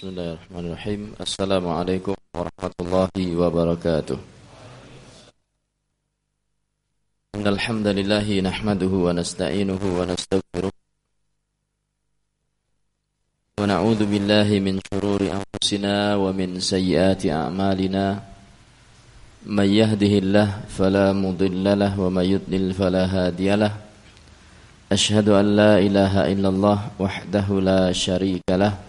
Bismillahirrahmanirrahim. Assalamualaikum warahmatullahi wabarakatuh. Innal hamdalillah nahmaduhu wa nasta'inuhu wa nastaghfiruh. Wa na'udzu billahi min shururi anfusina wa min sayyiati a'malina. May yahdihillahu fala mudilla lahu wa may yudlil fala hadiyalah. Ashhadu an la ilaha illallah wahdahu la syarika lahu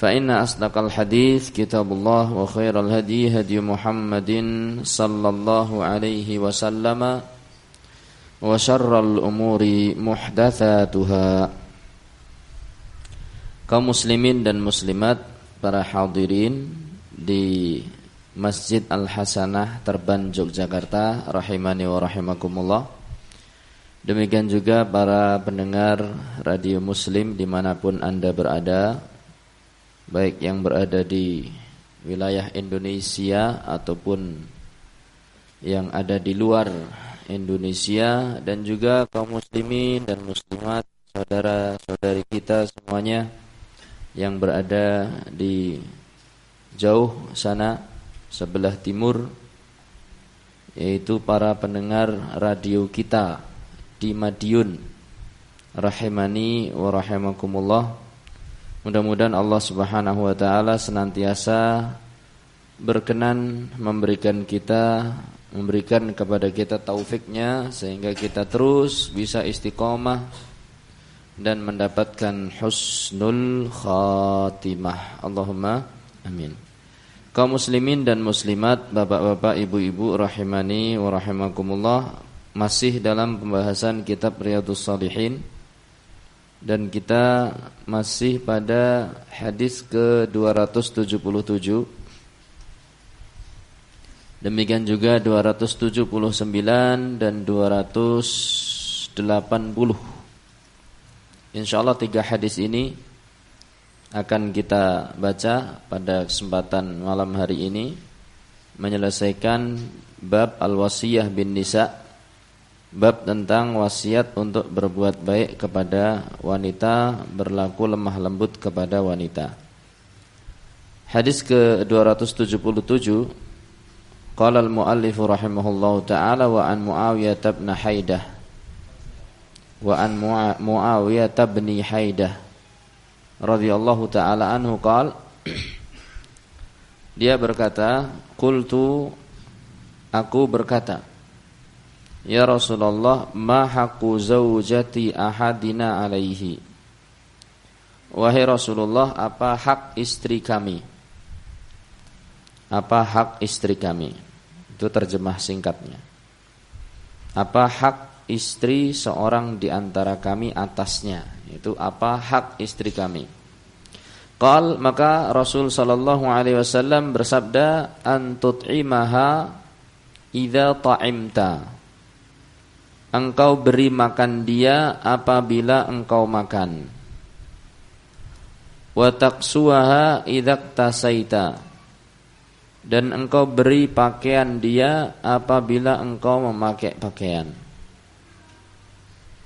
فإن أصدق الحديث كتاب الله وخير الهدي هدي محمد صلى الله عليه وسلم وشر الأمور محدثاتها kaum muslimin dan muslimat para hadirin di Masjid Al Hasanah Terban Yogyakarta rahimani wa rahimakumullah demikian juga para pendengar radio muslim dimanapun anda berada baik yang berada di wilayah Indonesia ataupun yang ada di luar Indonesia dan juga kaum muslimin dan muslimat saudara-saudari kita semuanya yang berada di jauh sana sebelah timur yaitu para pendengar radio kita di Madiun. Rahimani wa rahimakumullah Mudah-mudahan Allah Subhanahu wa taala senantiasa berkenan memberikan kita memberikan kepada kita taufiknya sehingga kita terus bisa istiqomah dan mendapatkan husnul khatimah. Allahumma amin. Kaum muslimin dan muslimat, bapak-bapak, ibu-ibu rahimani wa masih dalam pembahasan kitab Riyadhus Shalihin dan kita masih pada hadis ke-277. Demikian juga 279 dan 280 Insya Allah tiga hadis ini akan kita baca pada kesempatan malam hari ini Menyelesaikan bab al-wasiyah bin nisa' Bab tentang wasiat untuk berbuat baik kepada wanita Berlaku lemah lembut kepada wanita. Hadis ke-277 Qala al-muallifu rahimahullahu ta'ala Wa an Muawiyah tabna Haidah. Wa an Muawiyah tabni Haidah radhiyallahu ta'ala anhu qal Dia berkata Qultu Aku berkata Ya Rasulullah ma haqqu zaujati ahadina alaihi. Wahai Rasulullah apa hak istri kami? Apa hak istri kami? Itu terjemah singkatnya. Apa hak istri seorang di antara kami atasnya? Itu apa hak istri kami? Qal maka Rasul sallallahu alaihi wasallam bersabda antut'imaha idza ta'imta engkau beri makan dia apabila engkau makan. Wa taqsuha idzak tasaita dan engkau beri pakaian dia apabila engkau memakai pakaian.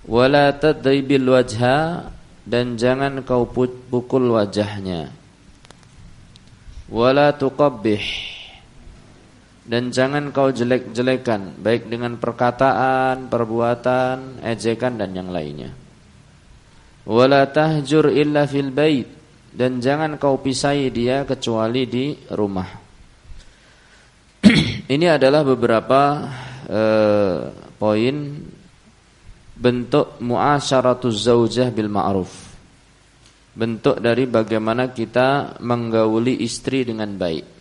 Wala dan jangan kau pukul wajahnya. Wala dan jangan kau jelek-jelekan baik dengan perkataan, perbuatan, ejekan dan yang lainnya. Wala tahjur illa fil bait dan jangan kau pisahi dia kecuali di rumah. Ini adalah beberapa eh, poin bentuk muasyaratuz zaujah bil ma'ruf. Bentuk dari bagaimana kita menggauli istri dengan baik.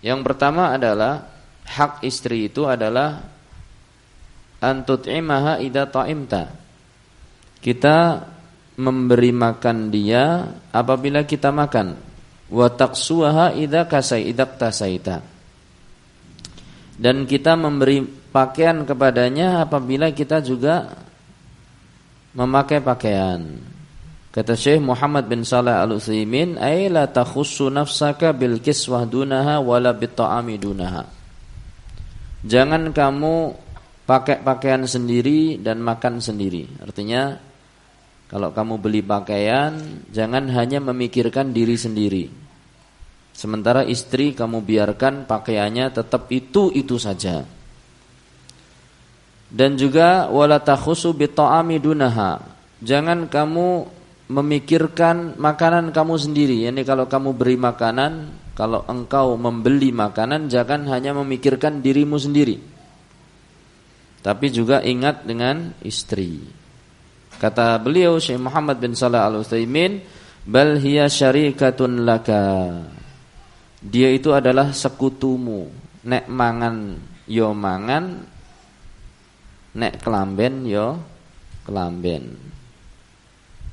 Yang pertama adalah hak istri itu adalah antut'imaha idza ta'imta. Kita memberi makan dia apabila kita makan. Wa taqsuha idza kasai idza tasaita. Dan kita memberi pakaian kepadanya apabila kita juga memakai pakaian. Kata Syekh Muhammad bin Saleh Al Utsaimin, "Ai la takhussu nafsaka bil kiswah dunaha wala bit ta'ami dunaha." Jangan kamu pakai pakaian sendiri dan makan sendiri. Artinya kalau kamu beli pakaian, jangan hanya memikirkan diri sendiri. Sementara istri kamu biarkan pakaiannya tetap itu-itu saja dan juga wala takhusu bita'ami dunaha. Jangan kamu memikirkan makanan kamu sendiri. Yani kalau kamu beri makanan, kalau engkau membeli makanan jangan hanya memikirkan dirimu sendiri. Tapi juga ingat dengan istri. Kata beliau Syekh Muhammad bin Salah Al-Utsaimin, "Bal hiya syarikatun laka." Dia itu adalah sekutumu. Nek mangan yo mangan, nek kelamben yo kelamben.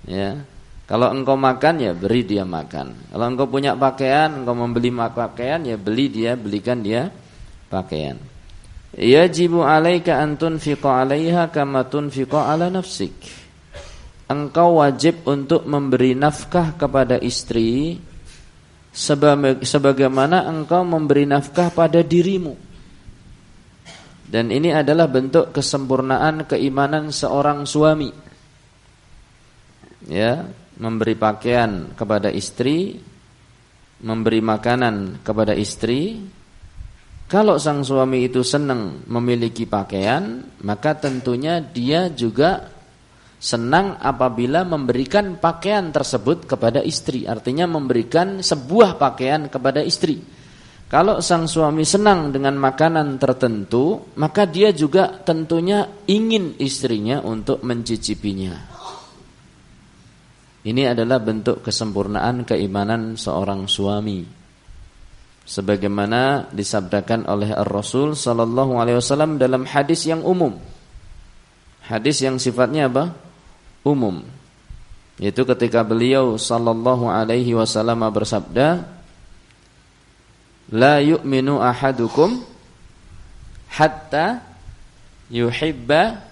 Ya. Kalau engkau makan ya beri dia makan. Kalau engkau punya pakaian, engkau membeli pakaian ya beli dia, belikan dia pakaian. Yajibu 'alaika an tunfiqa 'alaiha kama tunfiqa 'ala nafsik. Engkau wajib untuk memberi nafkah kepada istri sebagaimana engkau memberi nafkah pada dirimu. Dan ini adalah bentuk kesempurnaan keimanan seorang suami. Ya, memberi pakaian kepada istri, memberi makanan kepada istri. Kalau sang suami itu senang memiliki pakaian, maka tentunya dia juga senang apabila memberikan pakaian tersebut kepada istri. Artinya memberikan sebuah pakaian kepada istri. Kalau sang suami senang dengan makanan tertentu, maka dia juga tentunya ingin istrinya untuk mencicipinya. Ini adalah bentuk kesempurnaan keimanan seorang suami. Sebagaimana disabdakan oleh Ar-Rasul sallallahu alaihi wasallam dalam hadis yang umum. Hadis yang sifatnya apa? Umum. Yaitu ketika beliau sallallahu alaihi wasallam bersabda, la yu'minu ahadukum hatta yuhibba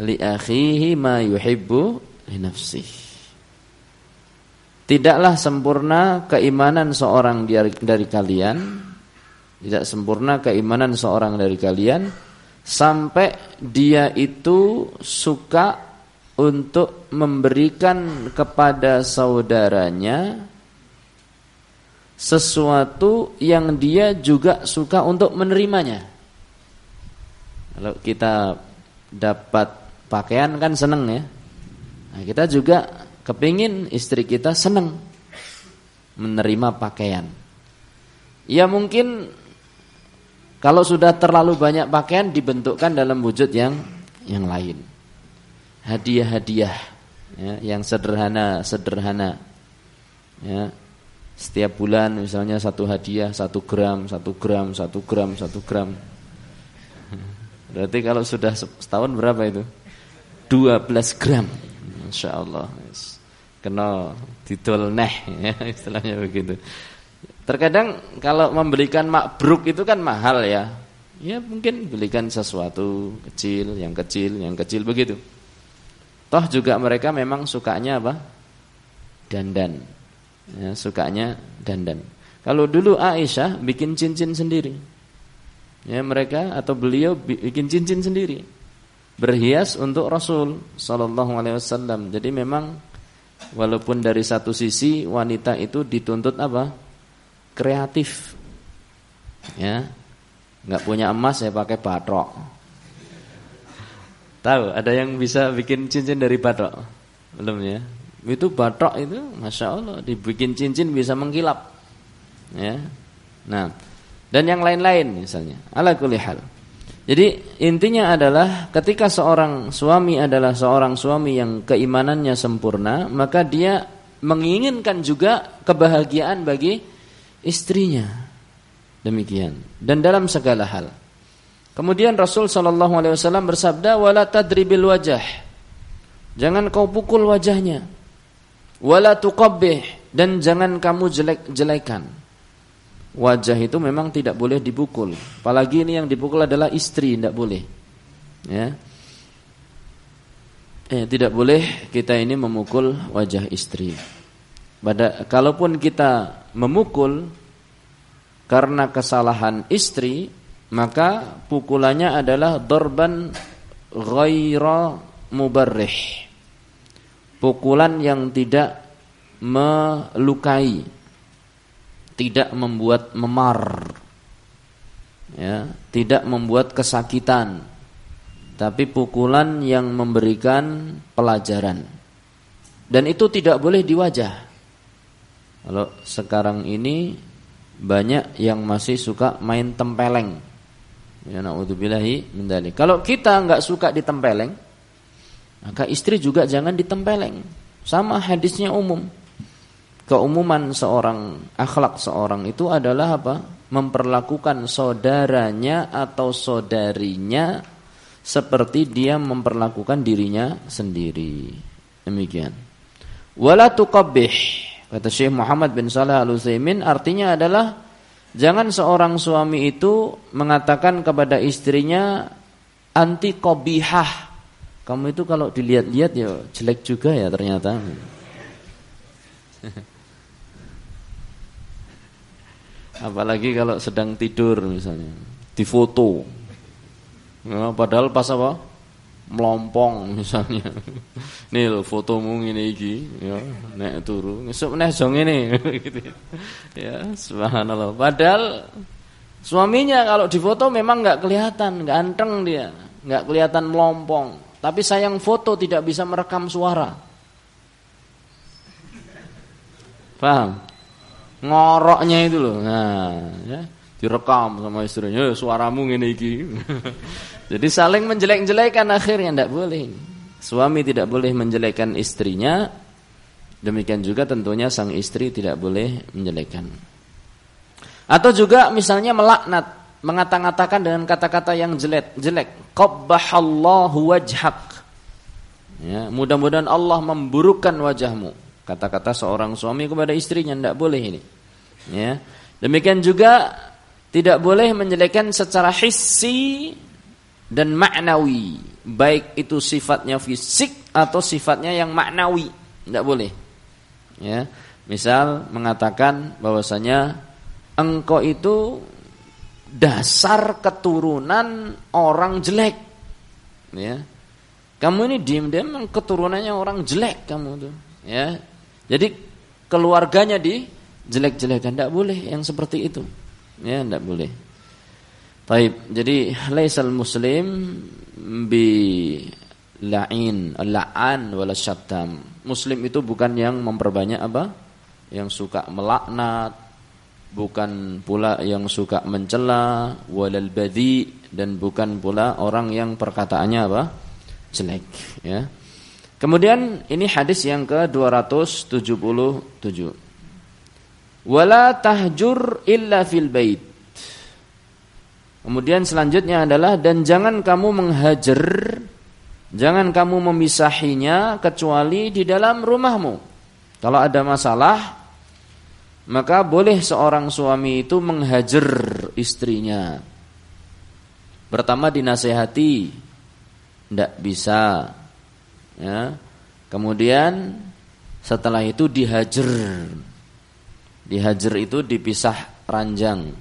li akhihi ma yuhibbu li nafsihi. Tidaklah sempurna keimanan seorang dari, kalian, tidak sempurna keimanan seorang dari kalian sampai dia itu suka untuk memberikan kepada saudaranya sesuatu yang dia juga suka untuk menerimanya. Kalau kita dapat pakaian kan seneng ya. Nah, kita juga kepingin istri kita seneng menerima pakaian. Ya mungkin kalau sudah terlalu banyak pakaian dibentukkan dalam wujud yang yang lain. Hadiah-hadiah ya, yang sederhana-sederhana. Ya, setiap bulan misalnya satu hadiah satu gram satu gram satu gram satu gram berarti kalau sudah setahun berapa itu 12 gram Insya Allah kena didol neh ya, istilahnya begitu terkadang kalau membelikan makbruk itu kan mahal ya ya mungkin belikan sesuatu kecil yang kecil yang kecil begitu toh juga mereka memang sukanya apa dandan ya, sukanya dandan. Kalau dulu Aisyah bikin cincin sendiri. Ya, mereka atau beliau bikin cincin sendiri. Berhias untuk Rasul sallallahu alaihi wasallam. Jadi memang walaupun dari satu sisi wanita itu dituntut apa? kreatif. Ya. nggak punya emas ya pakai batrok. Tahu, ada yang bisa bikin cincin dari batrok? Belum ya? Itu batok itu Masya Allah dibikin cincin bisa mengkilap. Ya. Nah, dan yang lain-lain misalnya. Ala kulli hal. Jadi intinya adalah ketika seorang suami adalah seorang suami yang keimanannya sempurna, maka dia menginginkan juga kebahagiaan bagi istrinya. Demikian. Dan dalam segala hal. Kemudian Rasul Shallallahu Alaihi Wasallam bersabda, "Wala tadribil wajah." Jangan kau pukul wajahnya. Wala tuqabbih dan jangan kamu jelek-jelekan. Wajah itu memang tidak boleh dipukul. Apalagi ini yang dipukul adalah istri, tidak boleh. Ya. Eh, tidak boleh kita ini memukul wajah istri. Pada kalaupun kita memukul karena kesalahan istri, maka pukulannya adalah dorban ghaira mubarrih. Pukulan yang tidak melukai tidak membuat memar. Ya, tidak membuat kesakitan tapi pukulan yang memberikan pelajaran. Dan itu tidak boleh di wajah. Kalau sekarang ini banyak yang masih suka main tempeleng. Ya kalau kita nggak suka ditempeleng maka istri juga jangan ditempeleng sama hadisnya umum keumuman seorang akhlak seorang itu adalah apa? Memperlakukan saudaranya atau saudarinya seperti dia memperlakukan dirinya sendiri. Demikian. Wala tuqabbih. Kata Syekh Muhammad bin Saleh Al-Utsaimin artinya adalah jangan seorang suami itu mengatakan kepada istrinya anti qabihah. Kamu itu kalau dilihat-lihat ya jelek juga ya ternyata. Apalagi kalau sedang tidur misalnya, difoto. Ya, padahal pas apa? Melompong misalnya. Nih lo fotomu ini iki, ya, nek turu. Esuk meneh jong ini gitu. Ya, subhanallah. Padahal suaminya kalau difoto memang nggak kelihatan, ganteng dia, nggak kelihatan melompong. Tapi sayang foto tidak bisa merekam suara. Paham? Ngoroknya itu loh. Nah, ya, direkam sama istrinya, suaramu ngene iki. Jadi saling menjelek-jelekan akhirnya tidak boleh. Suami tidak boleh menjelekkan istrinya. Demikian juga tentunya sang istri tidak boleh menjelekkan. Atau juga misalnya melaknat, mengata-ngatakan dengan kata-kata yang jelek, jelek. Qabbahallahu wajhak. Ya, mudah-mudahan Allah memburukkan wajahmu. Kata-kata seorang suami kepada istrinya tidak boleh ini. Ya. Demikian juga tidak boleh menjelekkan secara hissi dan maknawi, baik itu sifatnya fisik atau sifatnya yang maknawi, tidak boleh. Ya. Misal mengatakan bahwasanya engkau itu dasar keturunan orang jelek. Ya. Kamu ini diam-diam keturunannya orang jelek kamu tuh. Ya. Jadi keluarganya di jelek-jelekan tidak boleh yang seperti itu. Ya, tidak boleh. Taib. Jadi laisal muslim bi la'in, la'an wala syattam. Muslim itu bukan yang memperbanyak apa? Yang suka melaknat, bukan pula yang suka mencela, walal badi dan bukan pula orang yang perkataannya apa? jelek, ya. Kemudian ini hadis yang ke-277. Wala tahjur illa fil bait. Kemudian selanjutnya adalah dan jangan kamu menghajar jangan kamu memisahinya kecuali di dalam rumahmu. Kalau ada masalah maka boleh seorang suami itu menghajar istrinya. Pertama dinasehati, tidak bisa ya. Kemudian setelah itu dihajar. Dihajar itu dipisah ranjang.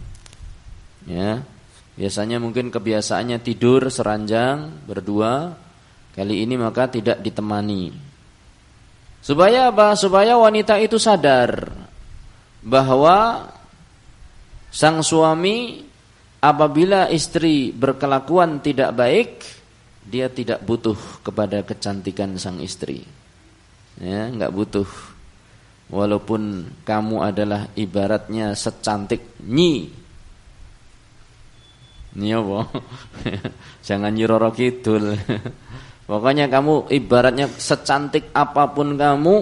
Ya. Biasanya mungkin kebiasaannya tidur seranjang berdua. Kali ini maka tidak ditemani. Supaya apa? Supaya wanita itu sadar bahwa sang suami apabila istri berkelakuan tidak baik dia tidak butuh kepada kecantikan sang istri. Ya, nggak butuh. Walaupun kamu adalah ibaratnya secantik Nyi. Apa? Jangan nyiroro kidul. Pokoknya kamu ibaratnya secantik apa pun kamu,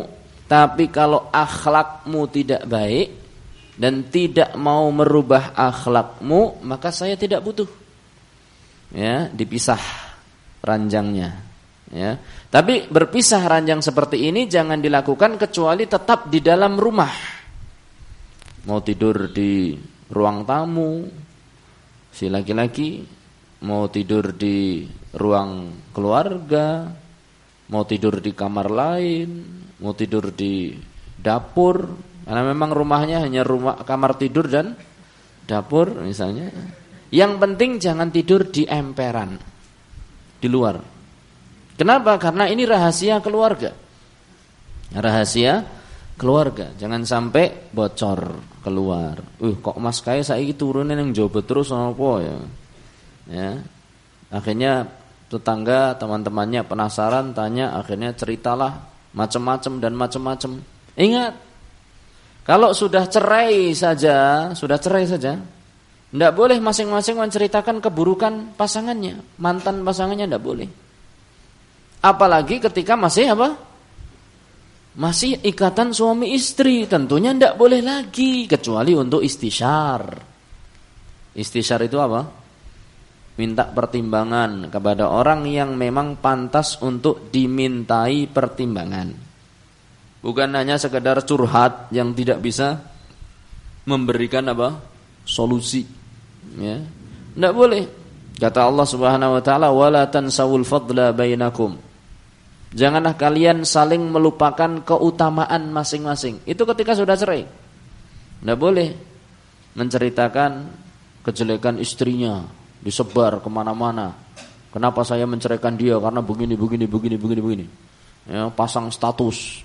tapi kalau akhlakmu tidak baik dan tidak mau merubah akhlakmu, maka saya tidak butuh. Ya, dipisah ranjangnya. Ya. Tapi berpisah ranjang seperti ini jangan dilakukan kecuali tetap di dalam rumah. Mau tidur di ruang tamu si laki-laki, mau tidur di ruang keluarga, mau tidur di kamar lain, mau tidur di dapur, karena memang rumahnya hanya rumah kamar tidur dan dapur misalnya. Yang penting jangan tidur di emperan, di luar. Kenapa? Karena ini rahasia keluarga. Rahasia keluarga, jangan sampai bocor keluar. Uh, kok Mas Kaya saya turunin yang jawab terus apa ya? Ya. Akhirnya tetangga teman-temannya penasaran tanya akhirnya ceritalah macam-macam dan macam-macam ingat kalau sudah cerai saja sudah cerai saja tidak boleh masing-masing menceritakan keburukan pasangannya mantan pasangannya tidak boleh apalagi ketika masih apa masih ikatan suami istri tentunya tidak boleh lagi kecuali untuk istisyar istisyar itu apa minta pertimbangan kepada orang yang memang pantas untuk dimintai pertimbangan. Bukan hanya sekedar curhat yang tidak bisa memberikan apa? solusi. Ya. Tidak boleh. Kata Allah Subhanahu wa taala, "Wala tansawul fadla bainakum." Janganlah kalian saling melupakan keutamaan masing-masing. Itu ketika sudah cerai. Tidak boleh menceritakan kejelekan istrinya, disebar ke mana-mana. Kenapa saya menceraikan dia? Karena begini, begini, begini, begini, begini. Ya, pasang status.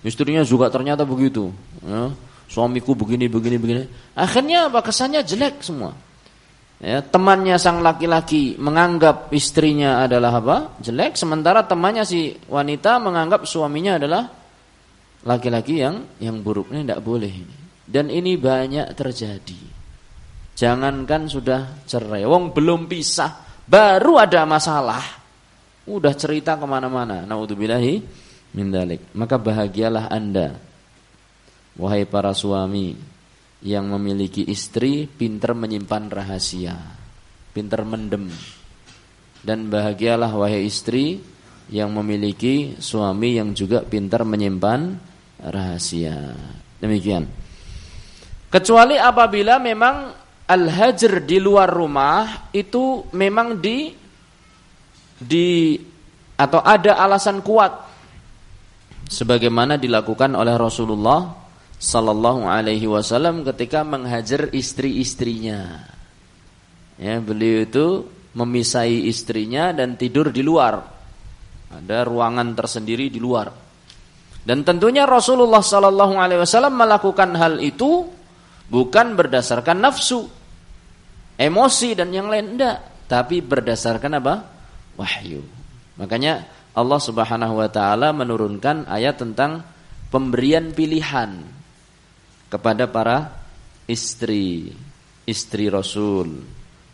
Istrinya juga ternyata begitu. Ya, suamiku begini, begini, begini. Akhirnya apa? Kesannya jelek semua. Ya, temannya sang laki-laki menganggap istrinya adalah apa? Jelek. Sementara temannya si wanita menganggap suaminya adalah laki-laki yang yang buruknya tidak boleh ini. Dan ini banyak terjadi. Jangankan sudah cerai, wong belum pisah, baru ada masalah, udah cerita ke mana-mana. Naudzubillahi min dalik. Maka bahagialah anda, wahai para suami yang memiliki istri pinter menyimpan rahasia, pinter mendem. Dan bahagialah wahai istri yang memiliki suami yang juga pintar menyimpan rahasia. Demikian. Kecuali apabila memang al-hajr di luar rumah itu memang di di atau ada alasan kuat sebagaimana dilakukan oleh Rasulullah sallallahu alaihi wasallam ketika menghajar istri-istrinya. Ya, beliau itu memisai istrinya dan tidur di luar. Ada ruangan tersendiri di luar. Dan tentunya Rasulullah sallallahu alaihi wasallam melakukan hal itu bukan berdasarkan nafsu, emosi dan yang lain enggak, tapi berdasarkan apa? wahyu. Makanya Allah Subhanahu wa taala menurunkan ayat tentang pemberian pilihan kepada para istri, istri Rasul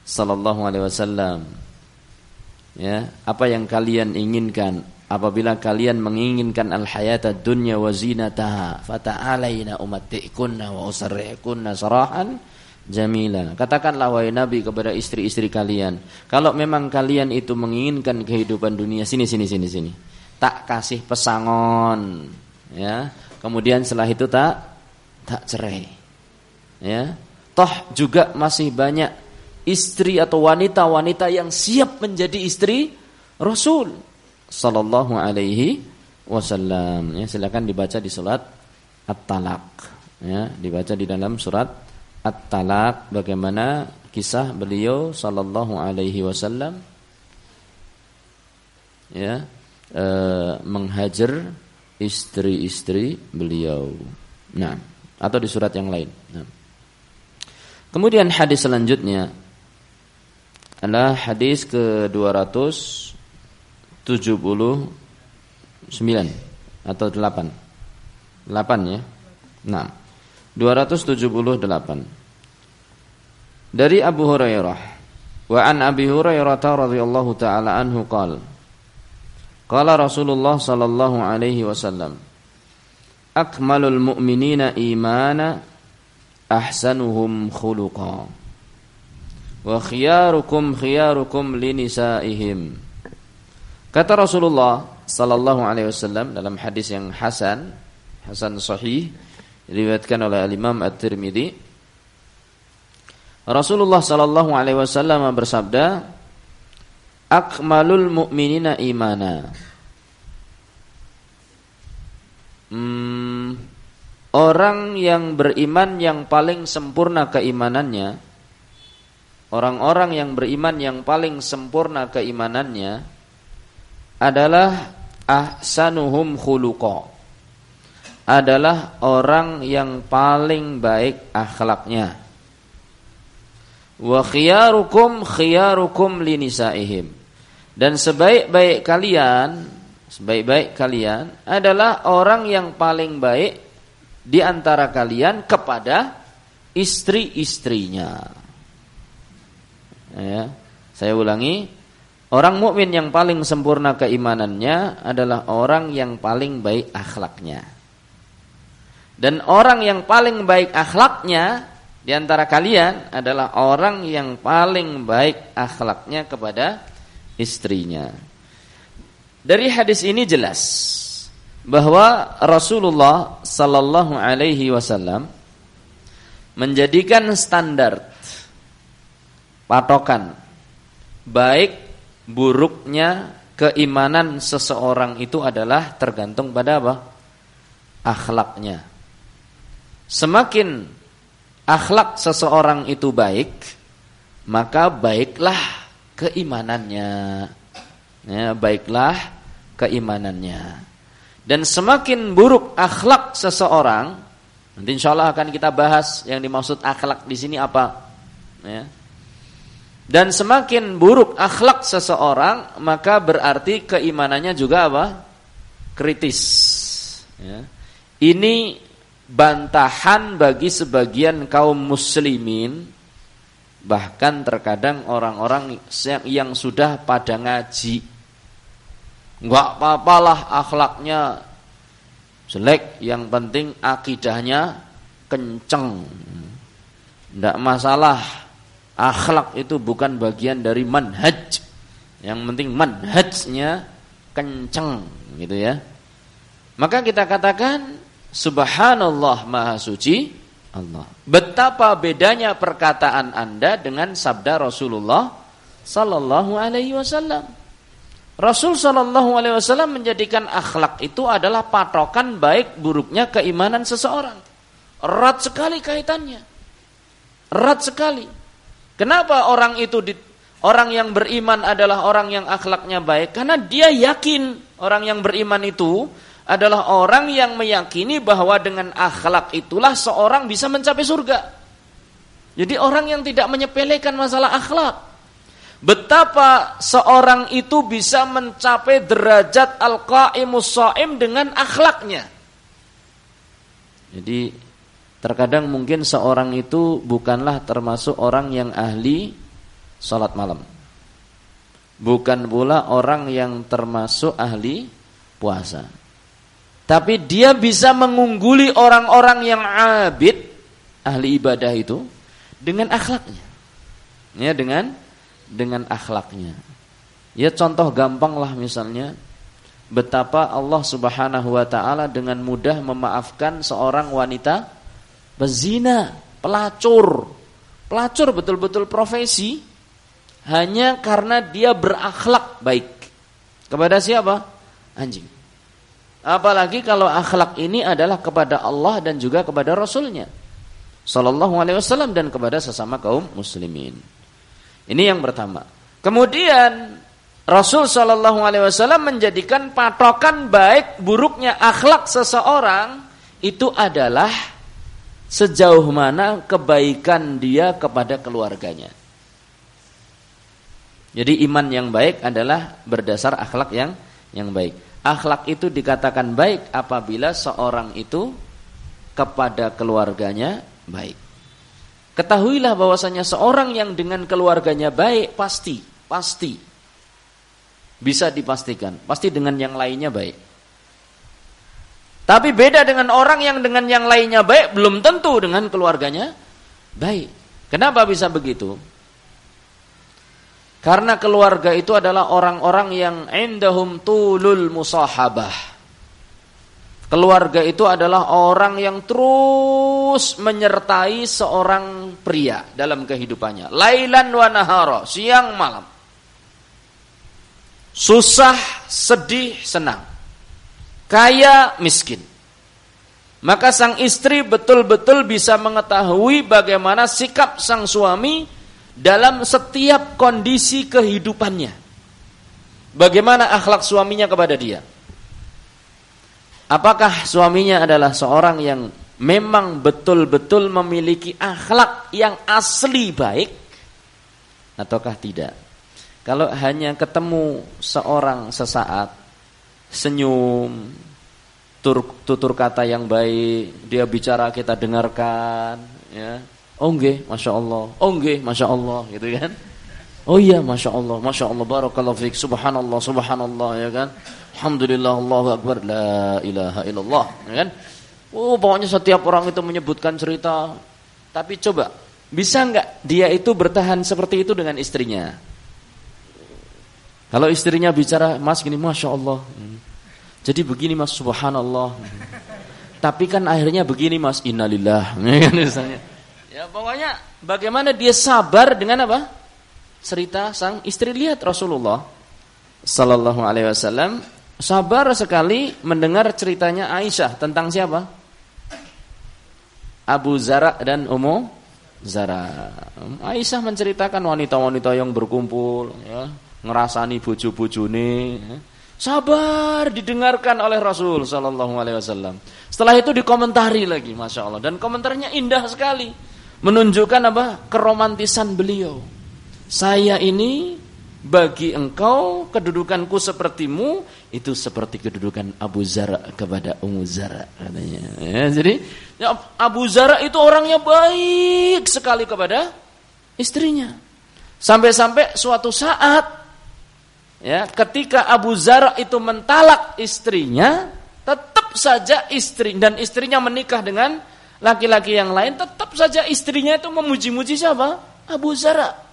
sallallahu alaihi wasallam. Ya, apa yang kalian inginkan apabila kalian menginginkan al hayata dunya wa zinataha fata'alaina umatti'kunna wa usarrihukunna sarahan jamila. Katakanlah wahai Nabi kepada istri-istri kalian, kalau memang kalian itu menginginkan kehidupan dunia sini sini sini sini. Tak kasih pesangon, ya. Kemudian setelah itu tak tak cerai. Ya. Toh juga masih banyak istri atau wanita-wanita yang siap menjadi istri Rasul sallallahu alaihi wasallam. Ya, silakan dibaca di surat At-Talaq. Ya, dibaca di dalam surat At-Talaq bagaimana kisah beliau sallallahu alaihi wasallam ya e, menghajar istri-istri beliau. Nah, atau di surat yang lain. Nah. Kemudian hadis selanjutnya adalah hadis ke 200 79 atau 8? 8 ya. Nah, 278. Dari Abu Hurairah. Wa an Abi Hurairah radhiyallahu taala anhu qala Qala Rasulullah sallallahu alaihi wasallam Akmalul mu'minina imana ahsanuhum khuluqa. Wa khiyarukum khiyarukum linisaihim. Kata Rasulullah sallallahu alaihi wasallam dalam hadis yang hasan hasan sahih diriwayatkan oleh Imam At-Tirmizi Rasulullah sallallahu alaihi wasallam bersabda akmalul mu'minina imana hmm, orang yang beriman yang paling sempurna keimanannya orang-orang yang beriman yang paling sempurna keimanannya adalah ahsanuhum khuluqa. Adalah orang yang paling baik akhlaknya. Wa khiyarukum khiyarukum linisaihim. Dan sebaik-baik kalian, sebaik-baik kalian adalah orang yang paling baik di antara kalian kepada istri-istrinya. Ya, saya ulangi, orang mukmin yang paling sempurna keimanannya adalah orang yang paling baik akhlaknya. Dan orang yang paling baik akhlaknya di antara kalian adalah orang yang paling baik akhlaknya kepada istrinya. Dari hadis ini jelas bahwa Rasulullah sallallahu alaihi wasallam menjadikan standar patokan baik buruknya keimanan seseorang itu adalah tergantung pada apa? akhlaknya. Semakin akhlak seseorang itu baik, maka baiklah keimanannya. Ya, baiklah keimanannya. Dan semakin buruk akhlak seseorang, nanti insya Allah akan kita bahas yang dimaksud akhlak di sini apa. Ya. Dan semakin buruk akhlak seseorang, maka berarti keimanannya juga apa? Kritis. Ya. Ini bantahan bagi sebagian kaum muslimin Bahkan terkadang orang-orang yang sudah pada ngaji Enggak apa-apalah akhlaknya jelek Yang penting akidahnya kenceng Enggak masalah Akhlak itu bukan bagian dari manhaj Yang penting manhajnya kenceng gitu ya Maka kita katakan Subhanallah maha suci Allah. Betapa bedanya perkataan Anda dengan sabda Rasulullah sallallahu alaihi wasallam. Rasul sallallahu alaihi wasallam menjadikan akhlak itu adalah patokan baik buruknya keimanan seseorang. Erat sekali kaitannya. Erat sekali. Kenapa orang itu di, orang yang beriman adalah orang yang akhlaknya baik? Karena dia yakin orang yang beriman itu adalah orang yang meyakini bahwa dengan akhlak itulah seorang bisa mencapai surga. Jadi orang yang tidak menyepelekan masalah akhlak. Betapa seorang itu bisa mencapai derajat al-qaimus shaim dengan akhlaknya. Jadi terkadang mungkin seorang itu bukanlah termasuk orang yang ahli salat malam. Bukan pula orang yang termasuk ahli puasa. Tapi dia bisa mengungguli orang-orang yang abid, ahli ibadah itu dengan akhlaknya. Ya, dengan dengan akhlaknya. Ya contoh gampang lah misalnya betapa Allah Subhanahu wa taala dengan mudah memaafkan seorang wanita pezina, pelacur. Pelacur betul-betul profesi hanya karena dia berakhlak baik. Kepada siapa? Anjing. Apalagi kalau akhlak ini adalah kepada Allah dan juga kepada Rasulnya. Sallallahu alaihi wasallam dan kepada sesama kaum muslimin. Ini yang pertama. Kemudian Rasul Shallallahu Alaihi Wasallam menjadikan patokan baik buruknya akhlak seseorang itu adalah sejauh mana kebaikan dia kepada keluarganya. Jadi iman yang baik adalah berdasar akhlak yang yang baik. Akhlak itu dikatakan baik apabila seorang itu kepada keluarganya baik. Ketahuilah bahwasanya seorang yang dengan keluarganya baik pasti, pasti bisa dipastikan, pasti dengan yang lainnya baik. Tapi beda dengan orang yang dengan yang lainnya baik belum tentu dengan keluarganya baik. Kenapa bisa begitu? Karena keluarga itu adalah orang-orang yang indahum tulul musahabah. Keluarga itu adalah orang yang terus menyertai seorang pria dalam kehidupannya. Lailan wa nahara, siang malam. Susah, sedih, senang. Kaya, miskin. Maka sang istri betul-betul bisa mengetahui bagaimana sikap sang suami dalam setiap kondisi kehidupannya. Bagaimana akhlak suaminya kepada dia? Apakah suaminya adalah seorang yang memang betul-betul memiliki akhlak yang asli baik ataukah tidak? Kalau hanya ketemu seorang sesaat senyum, tutur kata yang baik, dia bicara kita dengarkan, ya Oh Masya Allah. Oh Masya Allah, gitu kan. Oh iya, Masya Allah, Masya Allah, Barakallahu fiqh, Subhanallah, Subhanallah, ya kan. Alhamdulillah, Allahu Akbar, La ilaha illallah, ya kan. Oh pokoknya setiap orang itu menyebutkan cerita. Tapi coba, bisa nggak dia itu bertahan seperti itu dengan istrinya? Kalau istrinya bicara, mas gini, Masya Allah. Jadi begini mas, Subhanallah. Tapi kan akhirnya begini mas, Innalillah. Ya kan misalnya. Ya, pokoknya bagaimana dia sabar dengan apa? Cerita sang istri lihat Rasulullah sallallahu alaihi wasallam sabar sekali mendengar ceritanya Aisyah tentang siapa? Abu Zara dan Ummu Zara. Aisyah menceritakan wanita-wanita yang berkumpul ya, ngerasani bojo-bojone ya. Sabar didengarkan oleh Rasul sallallahu alaihi wasallam. Setelah itu dikomentari lagi, masya Allah. Dan komentarnya indah sekali menunjukkan apa? keromantisan beliau. Saya ini bagi engkau kedudukanku sepertimu itu seperti kedudukan Abu Zara kepada Ummu Zara katanya. Ya, jadi ya, Abu Zara itu orangnya baik sekali kepada istrinya. Sampai-sampai suatu saat ya ketika Abu Zara itu mentalak istrinya, tetap saja istri dan istrinya menikah dengan laki-laki yang lain tetap saja istrinya itu memuji-muji siapa? Abu Zara.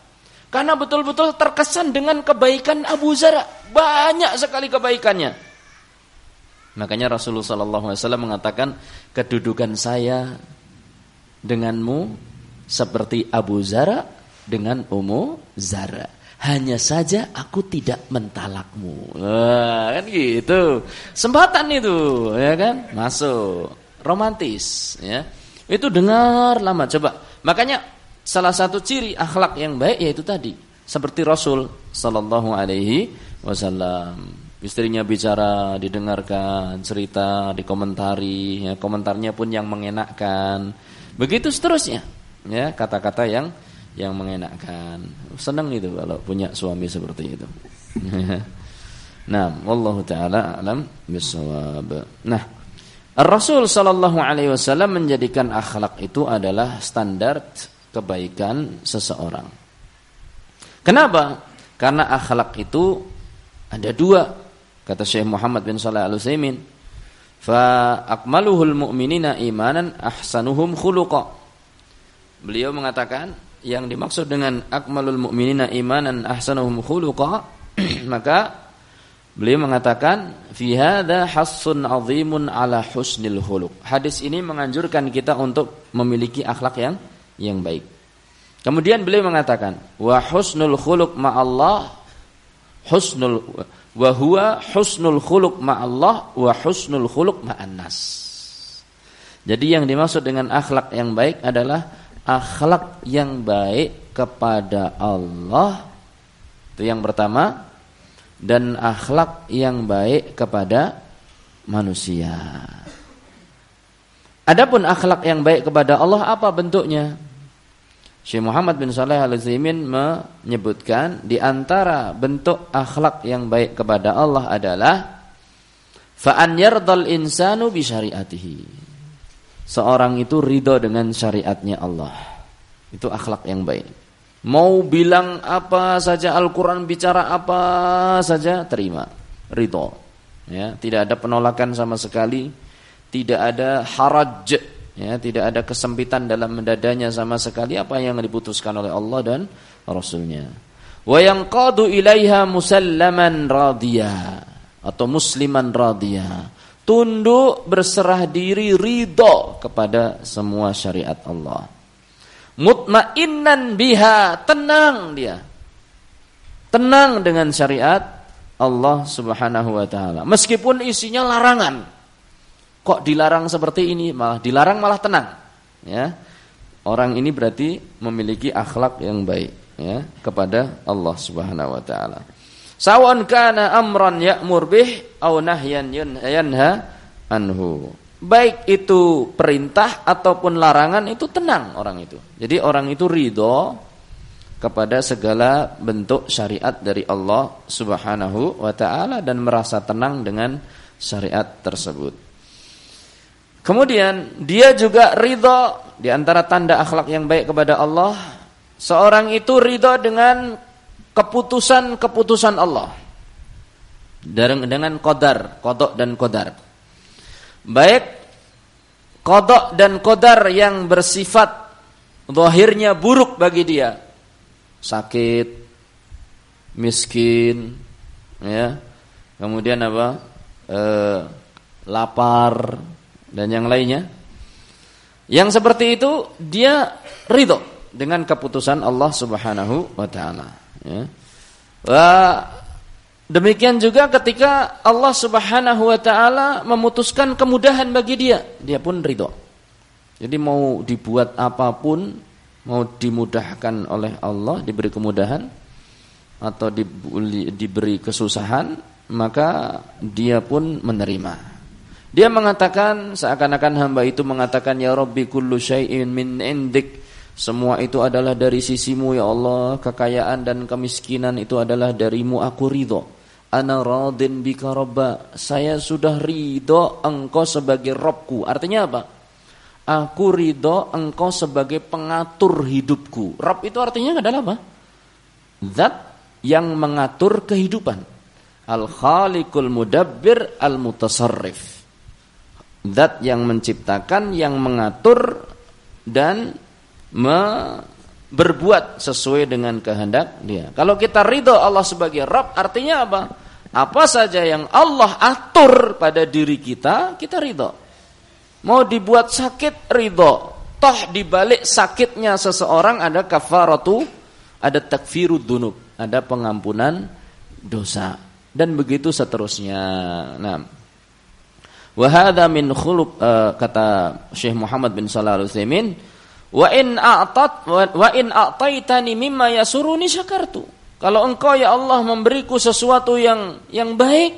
Karena betul-betul terkesan dengan kebaikan Abu Zara. Banyak sekali kebaikannya. Makanya Rasulullah SAW mengatakan kedudukan saya denganmu seperti Abu Zara dengan Ummu Zara. Hanya saja aku tidak mentalakmu. Wah, kan gitu. Sempatan itu, ya kan? Masuk. Romantis, ya. Itu dengar lama coba. Makanya salah satu ciri akhlak yang baik yaitu tadi seperti Rasul sallallahu alaihi wasallam. Istrinya bicara, didengarkan, cerita, dikomentari, ya, komentarnya pun yang mengenakkan. Begitu seterusnya, ya kata-kata yang yang mengenakkan. Senang itu kalau punya suami seperti itu. nah, wallahu taala alam bisawab. Nah, Rasul Shallallahu Alaihi Wasallam menjadikan akhlak itu adalah standar kebaikan seseorang. Kenapa? Karena akhlak itu ada dua, kata Syekh Muhammad bin Saleh Al Utsaimin. Fa akmaluhul mu'minina imanan ahsanuhum khuluqa. Beliau mengatakan yang dimaksud dengan akmalul mu'minina imanan ahsanuhum khuluqa maka Beliau mengatakan fi hadza hassun azimun ala husnil khuluq. Hadis ini menganjurkan kita untuk memiliki akhlak yang yang baik. Kemudian beliau mengatakan wa husnul khuluq Allah husnul wa huwa husnul khuluq Allah wa husnul khuluq ma'an nas. Jadi yang dimaksud dengan akhlak yang baik adalah akhlak yang baik kepada Allah. Itu yang pertama dan akhlak yang baik kepada manusia. Adapun akhlak yang baik kepada Allah apa bentuknya? Syekh Muhammad bin Saleh Al Utsaimin menyebutkan di antara bentuk akhlak yang baik kepada Allah adalah Fa an yardal insanu bi syariatihi. Seorang itu ridho dengan syariatnya Allah. Itu akhlak yang baik. Mau bilang apa saja Al-Qur'an bicara apa saja terima. Ridho. Ya, tidak ada penolakan sama sekali, tidak ada haraj, ya, tidak ada kesempitan dalam mendadanya sama sekali apa yang diputuskan oleh Allah dan Rasulnya. Wa yanqadu ilaiha musallaman radiyah atau musliman radiyah. Tunduk berserah diri ridho kepada semua syariat Allah. Mutmainnan biha, tenang dia. Tenang dengan syariat Allah Subhanahu wa taala. Meskipun isinya larangan. Kok dilarang seperti ini? Malah dilarang malah tenang. Ya. Orang ini berarti memiliki akhlak yang baik ya kepada Allah Subhanahu wa taala. Sawan kana amran ya'mur bih au nahyan yanha anhu. Baik itu perintah ataupun larangan itu tenang orang itu. Jadi orang itu ridho kepada segala bentuk syariat dari Allah Subhanahu wa taala dan merasa tenang dengan syariat tersebut. Kemudian dia juga ridho di antara tanda akhlak yang baik kepada Allah, seorang itu ridho dengan keputusan-keputusan Allah. Dengan kodar, kodok dan kodar. Baik kodok dan kodar yang bersifat zahirnya buruk bagi dia. Sakit, miskin, ya. Kemudian apa? E, lapar dan yang lainnya. Yang seperti itu dia ridho dengan keputusan Allah Subhanahu wa taala. Ya. Demikian juga ketika Allah Subhanahu wa taala memutuskan kemudahan bagi dia, dia pun ridho. Jadi mau dibuat apa pun, mau dimudahkan oleh Allah, diberi kemudahan atau diberi kesusahan, maka dia pun menerima. Dia mengatakan seakan-akan hamba itu mengatakan ya Rabbi kullu syai'in min indik. Semua itu adalah dari sisimu ya Allah. Kekayaan dan kemiskinan itu adalah darimu. Aku ridho. Ana radin bika robba Saya sudah ridho engkau sebagai Robku. Artinya apa? Aku ridho engkau sebagai pengatur hidupku. Rob itu artinya adalah apa? Zat yang mengatur kehidupan. Al-Khaliqul Mudabbir Al-Mutasarrif Zat yang menciptakan, yang mengatur dan me berbuat sesuai dengan kehendak dia. Kalau kita ridho Allah sebagai Rabb artinya apa? Apa saja yang Allah atur pada diri kita, kita ridho. Mau dibuat sakit, ridho. Toh dibalik sakitnya seseorang ada kafaratu, ada takfirud dunub, ada pengampunan dosa. Dan begitu seterusnya. Nah, Wahada min khuluq uh, kata Syekh Muhammad bin Shalih Al Utsaimin Wa in a'tat wa in a'taitani mimma yasuruni syakartu. Kalau engkau ya Allah memberiku sesuatu yang yang baik,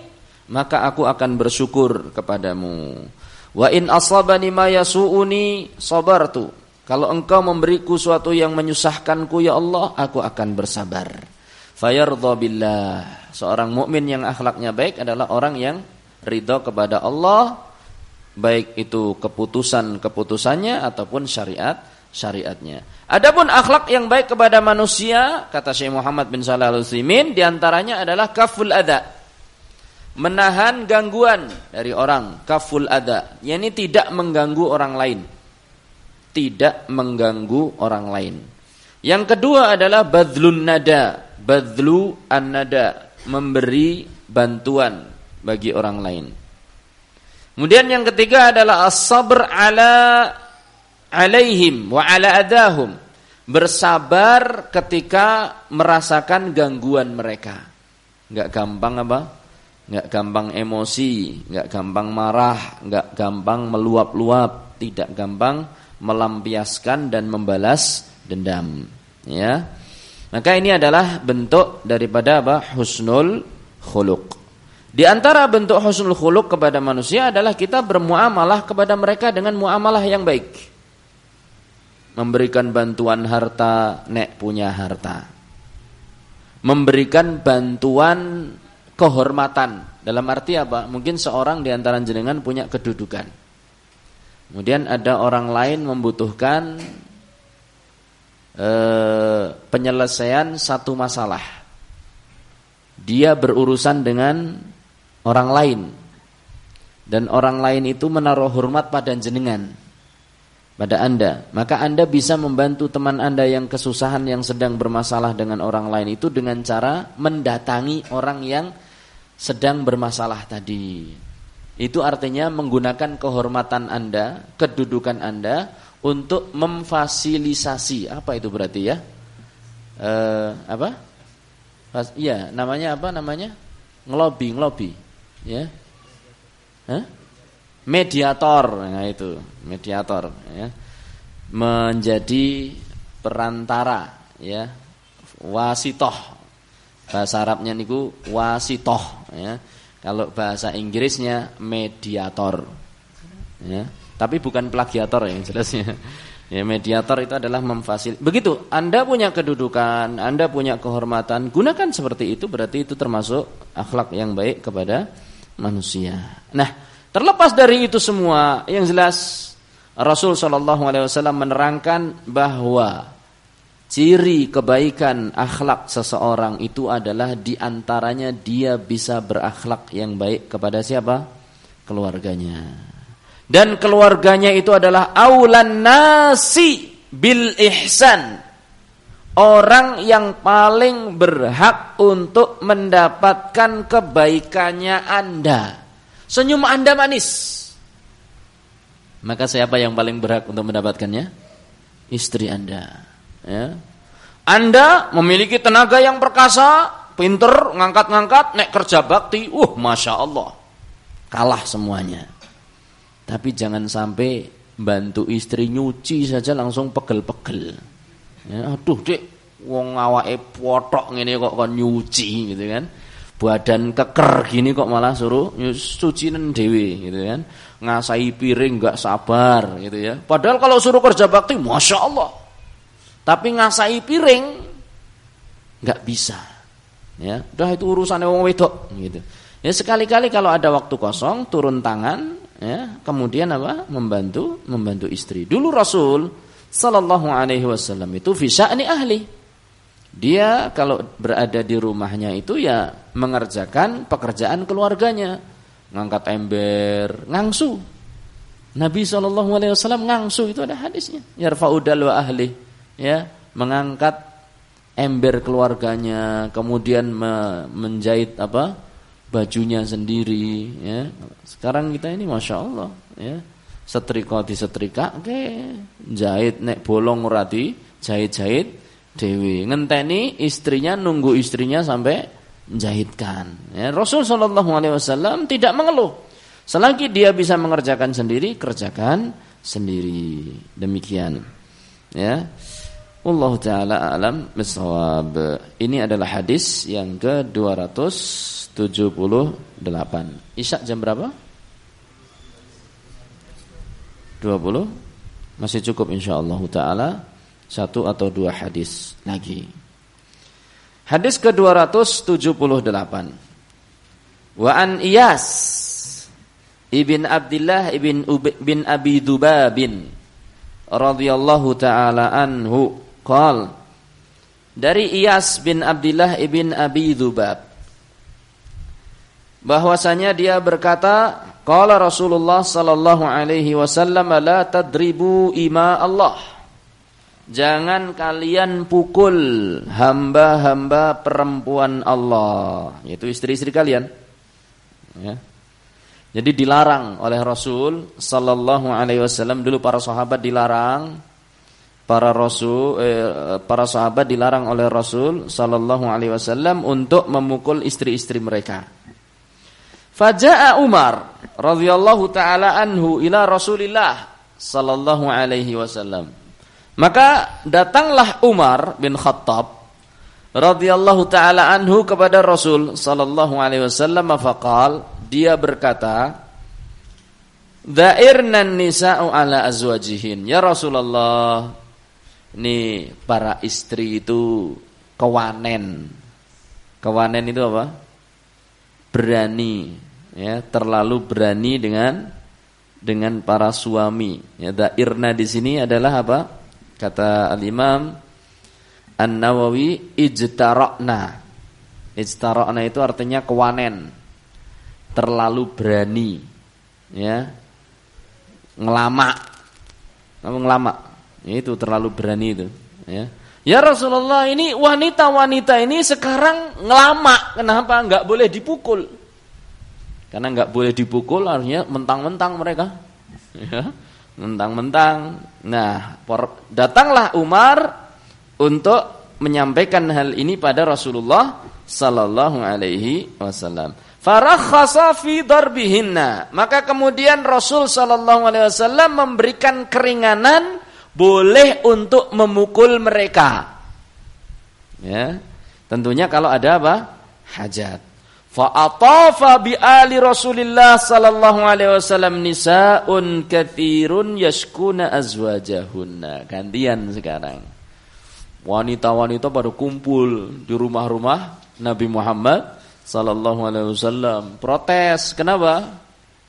maka aku akan bersyukur kepadamu. Wa in asabani ma yasuuni sabartu. Kalau engkau memberiku sesuatu yang menyusahkanku ya Allah, aku akan bersabar. Fayardha billah. Seorang mukmin yang akhlaknya baik adalah orang yang ridha kepada Allah, baik itu keputusan-keputusannya ataupun syariat syariatnya. Adapun akhlak yang baik kepada manusia, kata Syekh Muhammad bin Shalih Al-Utsaimin, di antaranya adalah kaful ada. Menahan gangguan dari orang, kaful ada. yakni tidak mengganggu orang lain. Tidak mengganggu orang lain. Yang kedua adalah badlun nada, badlu an-nada, memberi bantuan bagi orang lain. Kemudian yang ketiga adalah as-sabr ala alaihim wa ala adahum. Bersabar ketika merasakan gangguan mereka. Nggak gampang apa? Nggak gampang emosi nggak gampang marah nggak gampang meluap-luap tidak gampang melampiaskan dan membalas dendam ya. Maka ini adalah bentuk daripada apa? Husnul khuluq di antara bentuk husnul khuluq kepada manusia adalah kita bermuamalah kepada mereka dengan muamalah yang baik memberikan bantuan harta nek punya harta memberikan bantuan kehormatan. Dalam arti apa? Mungkin seorang di antara jenengan punya kedudukan. Kemudian ada orang lain membutuhkan eh, penyelesaian satu masalah. Dia berurusan dengan orang lain. Dan orang lain itu menaruh hormat pada jenengan pada Anda, maka Anda bisa membantu teman Anda yang kesusahan yang sedang bermasalah dengan orang lain itu dengan cara mendatangi orang yang sedang bermasalah tadi. Itu artinya menggunakan kehormatan Anda, kedudukan Anda untuk memfasilitasi. Apa itu berarti ya? E, apa? Iya, namanya apa namanya? Ngelobi, ngelobi. Ya. Hah? mediator nah itu. Mediator ya. Menjadi perantara ya. Wasitoh. Bahasa Arabnya niku wasitoh ya. Kalau bahasa Inggrisnya mediator ya. Tapi bukan plagiator yang jelasnya ya mediator itu adalah memfasil begitu. Anda punya kedudukan Anda punya kehormatan gunakan seperti itu berarti itu termasuk akhlak yang baik kepada manusia nah Terlepas dari itu semua, yang jelas Rasul Shallallahu Alaihi Wasallam menerangkan bahwa ciri kebaikan akhlak seseorang itu adalah di antaranya dia bisa berakhlak yang baik kepada siapa? Keluarganya. Dan keluarganya itu adalah aulan nasi bil ihsan. Orang yang paling berhak untuk mendapatkan kebaikannya Anda. Senyum Anda manis. Maka siapa yang paling berhak untuk mendapatkannya? Istri Anda. Ya. Anda memiliki tenaga yang perkasa, pinter, ngangkat-ngangkat, nek kerja bakti, uh, masya Allah, kalah semuanya. Tapi jangan sampai bantu istri nyuci saja langsung pegel-pegel. Ya, aduh dek, wong awake potok ngene kok kon nyuci gitu kan. Badan keker gini kok malah suruh sucinen dewi gitu kan. Ngasai piring nggak sabar gitu ya. Padahal kalau suruh kerja bakti masya Allah. Tapi ngasai piring nggak bisa ya. Udah itu urusan wong wedok gitu. Ya sekali-kali kalau ada waktu kosong turun tangan ya. Kemudian apa? Membantu membantu istri. Dulu Rasul Sallallahu Alaihi Wasallam itu visa ini ahli dia kalau berada di rumahnya itu ya mengerjakan pekerjaan keluarganya, ngangkat ember, ngangsu. Nabi saw ngangsu itu ada hadisnya. Yarfaudal wa ahli, ya mengangkat ember keluarganya, kemudian menjahit apa bajunya sendiri. Ya. Sekarang kita ini masya Allah, ya setrika di setrika, oke, jahit nek bolong rati, jahit-jahit dewi ngenteni istrinya nunggu istrinya sampai menjahitkan. Ya, Rasul Shallallahu Alaihi Wasallam tidak mengeluh. Selagi dia bisa mengerjakan sendiri kerjakan sendiri. Demikian. Ya. Allah taala alam bisawab ini adalah hadis yang ke 278 Isya jam berapa 20 masih cukup insyaallah taala satu atau dua hadis lagi. Hadis ke-278. Wa an Iyas ibn Abdullah ibn bin Abi Dubabin radhiyallahu taala anhu qal dari Iyas bin Abdullah ibn Abi Dubab bahwasanya dia berkata qala Rasulullah sallallahu alaihi wasallam la tadribu ima Allah Jangan kalian pukul hamba-hamba perempuan Allah, yaitu istri-istri kalian. Ya. Jadi dilarang oleh Rasul sallallahu alaihi wasallam dulu para sahabat dilarang para rasul eh, para sahabat dilarang oleh Rasul sallallahu alaihi wasallam untuk memukul istri-istri mereka. Faja'a Umar radhiyallahu taala anhu ila Rasulillah sallallahu alaihi wasallam. Maka datanglah Umar bin Khattab radhiyallahu taala anhu kepada Rasul sallallahu alaihi wasallam faqal dia berkata Dhairna nisa'u ala azwajihin. Ya Rasulullah ini para istri itu kewanen. Kewanen itu apa? Berani ya, terlalu berani dengan dengan para suami. Ya, dairna di sini adalah apa? Kata al-Imam An-Nawawi ijtara'na. Ijtara'na itu artinya kewanen. Terlalu berani. Ya. Ngelama. Kamu ngelama. Itu terlalu berani itu, ya. Ya Rasulullah ini wanita-wanita ini sekarang ngelama. Kenapa? Enggak boleh dipukul. Karena enggak boleh dipukul artinya mentang-mentang mereka. Ya, mentang-mentang. Nah, datanglah Umar untuk menyampaikan hal ini pada Rasulullah sallallahu alaihi wasallam. Fi darbihinna. Maka kemudian Rasul sallallahu alaihi wasallam memberikan keringanan boleh untuk memukul mereka. Ya. Tentunya kalau ada apa? Hajat. Fa'atafa bi ali Rasulillah sallallahu alaihi wasallam nisaun katsirun yashkuna azwajahunna. Gantian sekarang. Wanita-wanita pada kumpul di rumah-rumah Nabi Muhammad sallallahu alaihi wasallam protes. Kenapa?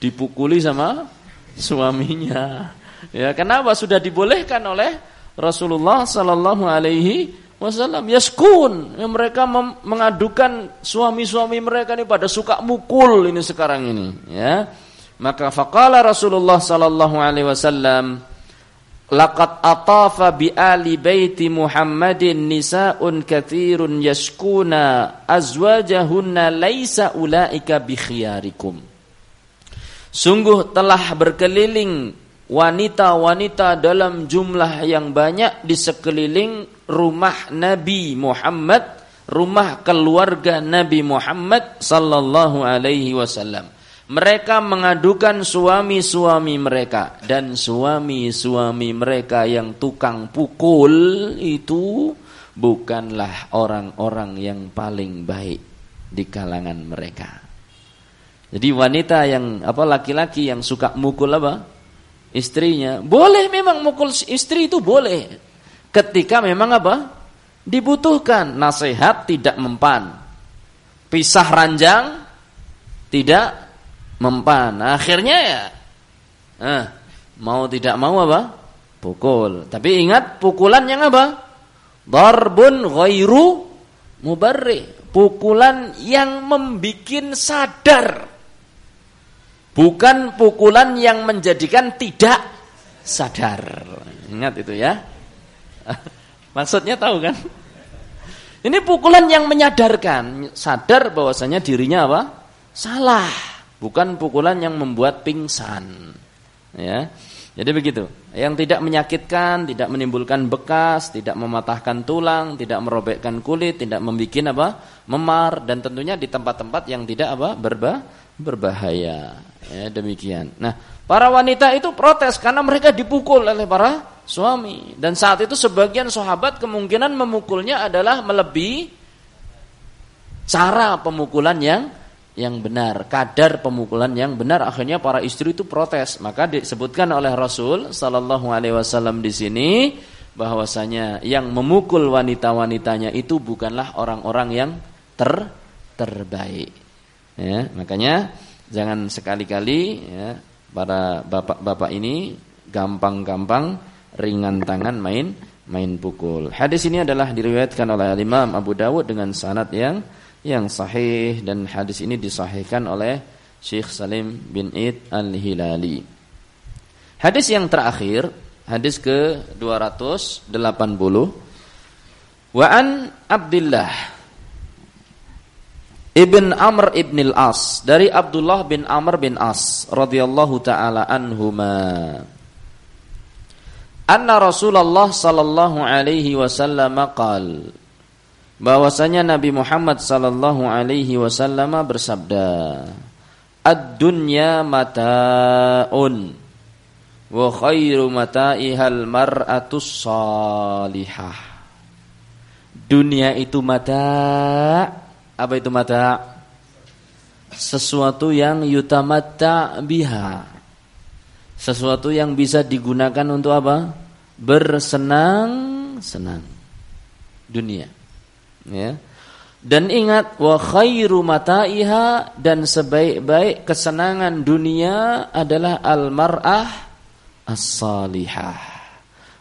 Dipukuli sama suaminya. Ya, kenapa sudah dibolehkan oleh Rasulullah sallallahu alaihi wasallam yaskun. Ya, mereka mengadukan suami-suami mereka ini pada suka mukul ini sekarang ini, ya. Maka faqala Rasulullah sallallahu alaihi wasallam Laqad atafa bi ali baiti Muhammadin nisa'un katsirun yashkuna azwajahunna laisa ulaika bi khiyarikum. Sungguh telah berkeliling wanita-wanita dalam jumlah yang banyak di sekeliling rumah Nabi Muhammad, rumah keluarga Nabi Muhammad sallallahu alaihi wasallam. Mereka mengadukan suami-suami mereka dan suami-suami mereka yang tukang pukul itu bukanlah orang-orang yang paling baik di kalangan mereka. Jadi wanita yang apa laki-laki yang suka mukul apa? istrinya. Boleh memang mukul istri itu boleh. Ketika memang apa? Dibutuhkan. Nasihat tidak mempan. Pisah ranjang tidak mempan. Akhirnya ya eh, mau tidak mau apa? Pukul. Tapi ingat pukulan yang apa? Darbun ghairu mubarri. Pukulan yang membikin sadar Bukan pukulan yang menjadikan tidak sadar. Ingat itu ya. Maksudnya tahu kan? Ini pukulan yang menyadarkan, sadar bahwasanya dirinya apa? Salah. Bukan pukulan yang membuat pingsan. Ya. Jadi begitu. Yang tidak menyakitkan, tidak menimbulkan bekas, tidak mematahkan tulang, tidak merobekkan kulit, tidak membuat apa? memar dan tentunya di tempat-tempat yang tidak apa? berbah berbahaya. Ya, demikian. Nah, para wanita itu protes karena mereka dipukul oleh para suami dan saat itu sebagian sahabat kemungkinan memukulnya adalah melebihi cara pemukulan yang yang benar, kadar pemukulan yang benar. Akhirnya para istri itu protes. Maka disebutkan oleh Rasul sallallahu alaihi wasallam di sini bahwasanya yang memukul wanita-wanitanya itu bukanlah orang-orang yang ter terbaik. Ya, makanya jangan sekali-kali ya, para bapak-bapak ini gampang-gampang ringan tangan main main pukul. Hadis ini adalah diriwayatkan oleh Imam Abu Dawud dengan sanad yang yang sahih dan hadis ini disahihkan oleh Syekh Salim bin Id Al-Hilali. Hadis yang terakhir, hadis ke 280 Wa an Abdullah Ibn Amr ibn al-As dari Abdullah bin Amr bin As radhiyallahu taala anhuma. Anna Rasulullah sallallahu alaihi wasallam qal bahwasanya Nabi Muhammad sallallahu alaihi wasallam bersabda Ad-dunya mata'un wa khairu mata'ihal mar'atus salihah. Dunia itu mata' Apa itu mata? Sesuatu yang yutamata biha. Sesuatu yang bisa digunakan untuk apa? Bersenang-senang. Dunia. Ya. Dan ingat wa khairu mata'iha dan sebaik-baik kesenangan dunia adalah al-mar'ah as-salihah.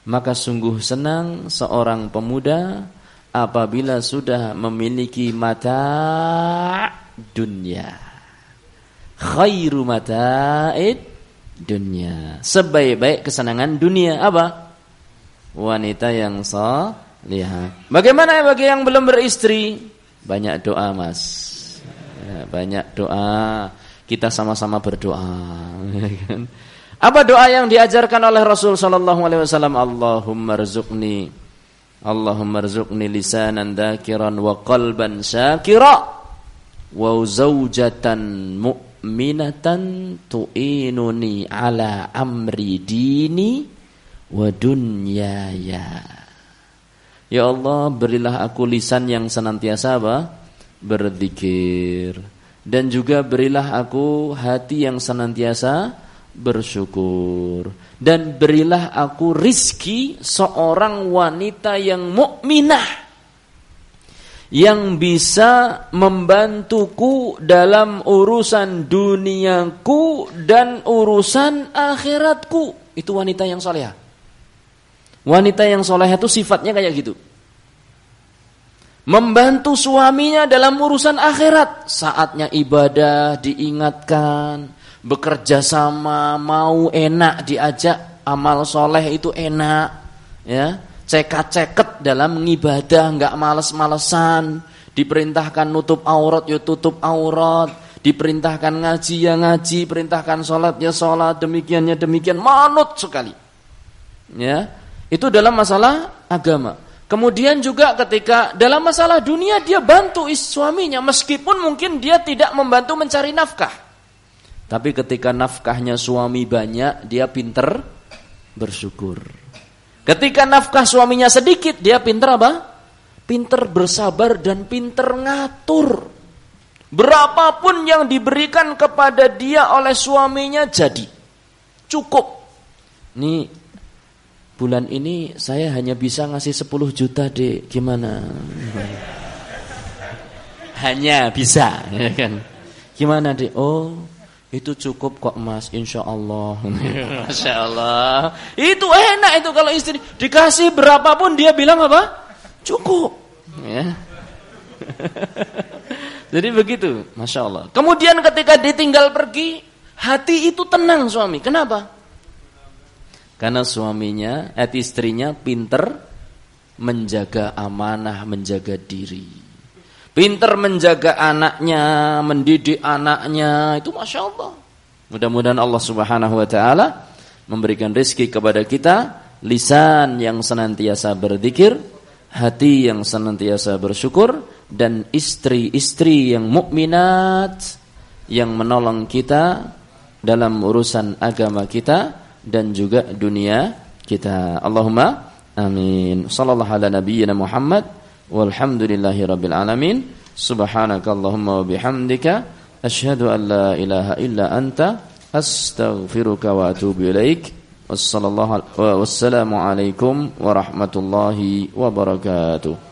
Maka sungguh senang seorang pemuda apabila sudah memiliki mata dunia. Khairu mata'id dunia. Sebaik-baik kesenangan dunia apa? Wanita yang salihah. Bagaimana bagi yang belum beristri? Banyak doa mas. Ya, Banyak doa. Kita sama-sama berdoa. Ya kan? Apa doa yang diajarkan oleh Rasul Sallallahu Alaihi Wasallam? Allahumma rizukni Allahumma rizukni lisanan dakiran wa qalban syakira. Wa zawjatan mu'minatan tu'inuni ala amri dini wa dunyaya Ya Allah berilah aku lisan yang senantiasa apa? Berzikir Dan juga berilah aku hati yang senantiasa bersyukur Dan berilah aku rizki seorang wanita yang mukminah yang bisa membantuku dalam urusan duniaku dan urusan akhiratku. Itu wanita yang soleh. Wanita yang soleh itu sifatnya kayak gitu. Membantu suaminya dalam urusan akhirat. Saatnya ibadah diingatkan. Bekerja sama, mau enak diajak. Amal soleh itu enak. ya Cekat-ceket dalam ngibadah, nggak males-malesan. Diperintahkan nutup aurat, ya tutup aurat. Diperintahkan ngaji, ya ngaji. Perintahkan sholat, ya sholat. Demikiannya demikian. Manut sekali. Ya, itu dalam masalah agama. Kemudian juga ketika dalam masalah dunia dia bantu suaminya meskipun mungkin dia tidak membantu mencari nafkah. Tapi ketika nafkahnya suami banyak, dia pinter bersyukur. Ketika nafkah suaminya sedikit, dia pinter apa? Pinter bersabar dan pinter ngatur. Berapapun yang diberikan kepada dia oleh suaminya jadi. Cukup. Nih bulan ini saya hanya bisa ngasih 10 juta dek gimana? Hanya bisa ya kan? Gimana dek oh itu cukup kok mas. Insya Allah. Masya Allah. Itu enak itu kalau istri. Dikasih berapapun dia bilang apa? Cukup ya. Jadi begitu masya Allah. Kemudian ketika ditinggal pergi hati itu tenang suami. Kenapa karena suaminya, et istrinya pinter menjaga amanah, menjaga diri. Pinter menjaga anaknya, mendidik anaknya, itu Masya Allah. Mudah-mudahan Allah subhanahu wa ta'ala memberikan rezeki kepada kita, lisan yang senantiasa berzikir, hati yang senantiasa bersyukur, dan istri-istri yang mukminat yang menolong kita dalam urusan agama kita dan juga dunia kita. Allahumma amin. Sallallahu ala nabiyyina Muhammad walhamdulillahi rabbil alamin. Subhanakallahumma wa bihamdika asyhadu an la ilaha illa anta astaghfiruka wa atubu ilaik. Wassalamu alaikum warahmatullahi wabarakatuh.